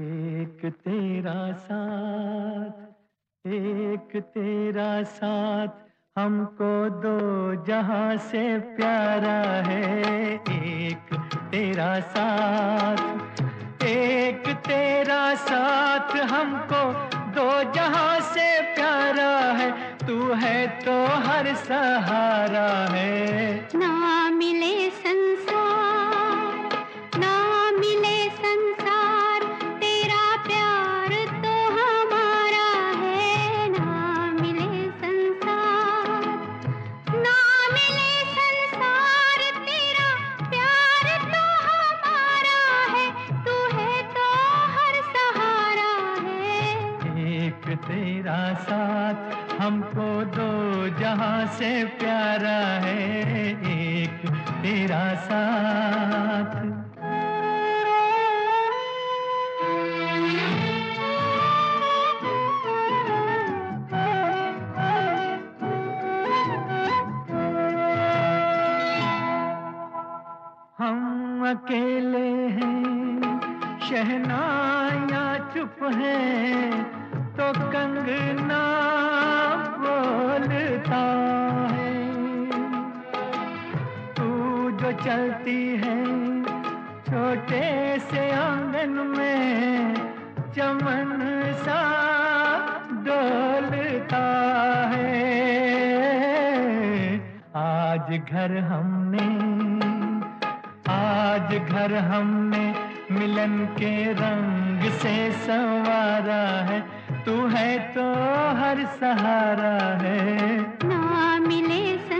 एक तेरा साथ, एक तेरा साथ, हमको दो जहाँ से प्यारा है। एक तेरा साथ, एक तेरा साथ, हमको दो जहाँ से प्यारा है। तू है तो हर सहारा है। ना साथ हमको दो जहाँ से प्यारा है एक तेरा साथ। अकेले हैं शहनाया चुप है तो कंगना बोलता है। तू जो चलती है, छोटे से आँगन में चमन सा डोलता है। आज घर हमने, आज घर हमने मिलन के रंग से संवारा है। तू है तो हर सहारा है। ना मिले संग